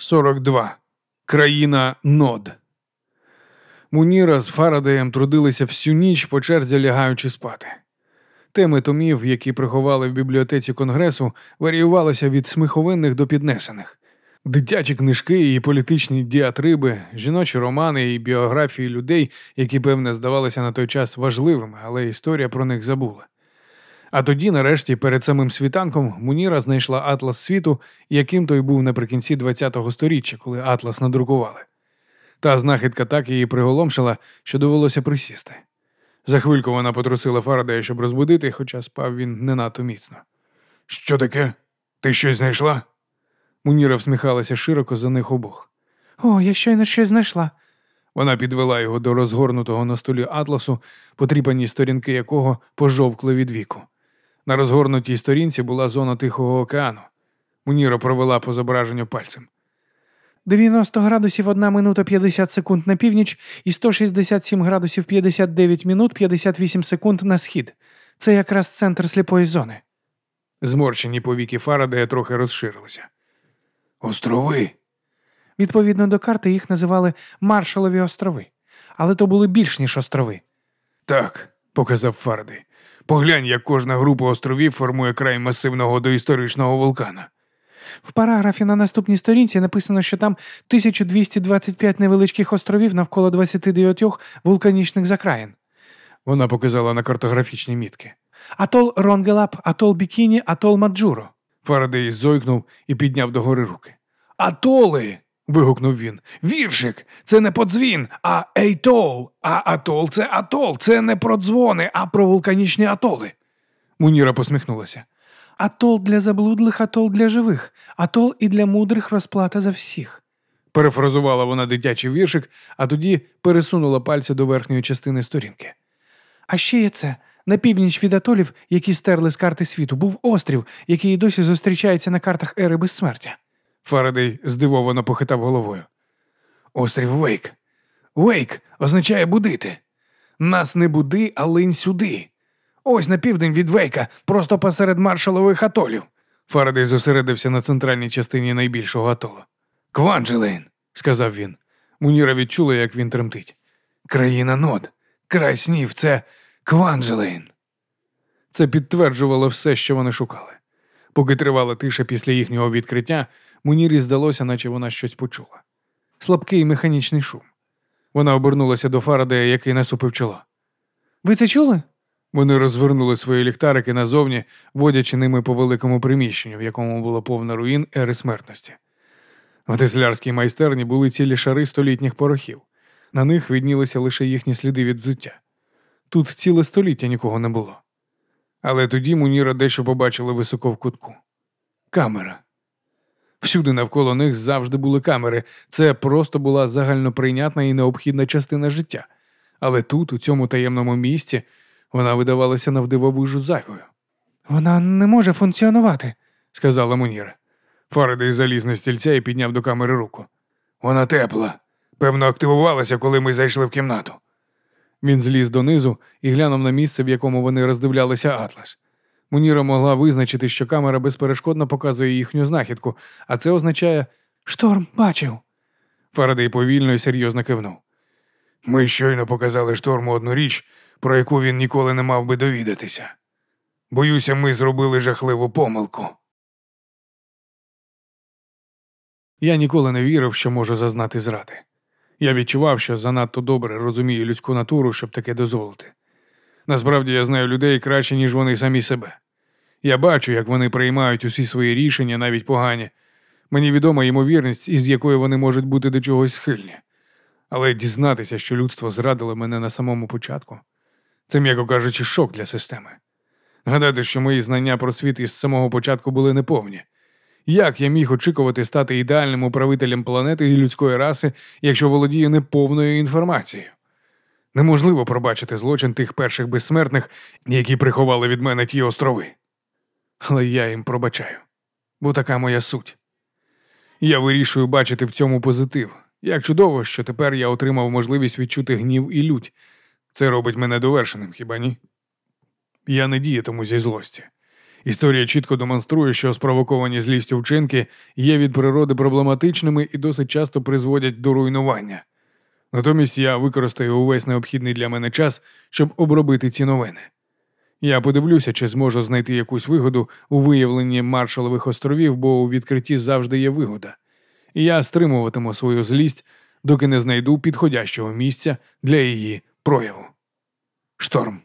42. Країна Нод. Муніра з Фарадеєм трудилися всю ніч по черзі лягаючи спати. Теми томів, які приховали в бібліотеці конгресу, варіювалися від смиховинних до піднесених. Дитячі книжки і політичні діатриби, жіночі романи і біографії людей, які, певне, здавалися на той час важливими, але історія про них забула. А тоді, нарешті, перед самим світанком, Муніра знайшла атлас світу, яким той був наприкінці ХХ століття, коли атлас надрукували. Та знахідка так її приголомшила, що довелося присісти. За хвильку вона потрусила Фарадея, щоб розбудити, хоча спав він не надто міцно. Що таке? Ти щось знайшла? Муніра всміхалася широко за них обох. О, я щойно щось знайшла. Вона підвела його до розгорнутого на столі атласу, потріпані сторінки якого пожовкли від віку. На розгорнутій сторінці була зона Тихого океану. Муніра провела по зображенню пальцем. 90 градусів 1 минута 50 секунд на північ і 167 градусів 59 минут 58 секунд на схід. Це якраз центр сліпої зони. Зморщені повіки Фарадея трохи розширилися. Острови. Відповідно до карти їх називали Маршалові острови, але то були більш ніж острови. Так, показав Фарадей. Поглянь, як кожна група островів формує край масивного доісторичного вулкана. В параграфі на наступній сторінці написано, що там 1225 невеличких островів навколо 29 вулканічних закраїн. Вона показала на картографічні мітки. Атол Ронгелап, Атол Бікіні, Атол Маджуро. Фарадей зойкнув і підняв догори руки. Атоли. Вигукнув він. Віршик, це не подзвін, а atoll. А атол це атол. Це не про дзвони, а про вулканічні атоли. Муніра посміхнулася. Атол для заблудлих, атол для живих, атол і для мудрих розплата за всіх. Перефразувала вона дитячий віршик, а тоді пересунула пальці до верхньої частини сторінки. А ще є це. На північ від атолів, які стерли з карти світу, був острів, який досі зустрічається на картах ери безсмертя. Фарадей здивовано похитав головою. Острів Вейк. Вейк означає будити. Нас не буди, а линь сюди. Ось на південь від Вейка, просто посеред маршалових атолів. Фарадей зосередився на центральній частині найбільшого атолу. Кванджелейн, сказав він. Муніра відчула, як він тремтить. Країна нод, край снів, це Кванджелейн. Це підтверджувало все, що вони шукали. Поки тривала тиша після їхнього відкриття, Мунірі здалося, наче вона щось почула. Слабкий механічний шум. Вона обернулася до Фарадея, який насупив чоло. Ви це чули? Вони розвернули свої ліхтарики назовні, водячи ними по великому приміщенню, в якому було повно руїн ери смертності. В теслярській майстерні були цілі шари столітніх порохів. На них віднілися лише їхні сліди від взуття. Тут ціле століття нікого не було. Але тоді Муніра дещо побачила високо в кутку. Камера. Всюди навколо них завжди були камери. Це просто була загальноприйнятна і необхідна частина життя. Але тут, у цьому таємному місці, вона видавалася навдивовижу зайвою. Вона не може функціонувати, сказала Муніра. Фарадей заліз на стільця і підняв до камери руку. Вона тепла. Певно, активувалася, коли ми зайшли в кімнату. Він зліз донизу і глянув на місце, в якому вони роздивлялися атлас. Муніра могла визначити, що камера безперешкодно показує їхню знахідку, а це означає шторм бачив. Фарадей повільно і серйозно кивнув. Ми щойно показали шторму одну річ, про яку він ніколи не мав би довідатися. Боюся, ми зробили жахливу помилку. Я ніколи не вірив, що можу зазнати зради. Я відчував, що занадто добре розумію людську натуру, щоб таке дозволити. Насправді я знаю людей краще, ніж вони самі себе. Я бачу, як вони приймають усі свої рішення, навіть погані. Мені відома ймовірність, із якою вони можуть бути до чогось схильні. Але дізнатися, що людство зрадило мене на самому початку, це, м'яко кажучи, шок для системи. Гадати, що мої знання про світ із самого початку були неповні. Як я міг очікувати стати ідеальним управителем планети і людської раси, якщо володію неповною інформацією? Неможливо пробачити злочин тих перших безсмертних, які приховали від мене ті острови. Але я їм пробачаю, бо така моя суть. Я вирішую бачити в цьому позитив. Як чудово, що тепер я отримав можливість відчути гнів і лють. Це робить мене довершеним, хіба ні? Я не діятиму зі злості. Історія чітко демонструє, що спровоковані злістю вчинки є від природи проблематичними і досить часто призводять до руйнування. Натомість я використаю увесь необхідний для мене час, щоб обробити ці новини. Я подивлюся, чи зможу знайти якусь вигоду у виявленні маршалових островів, бо у відкритті завжди є вигода. І я стримуватиму свою злість, доки не знайду підходящого місця для її прояву. Шторм.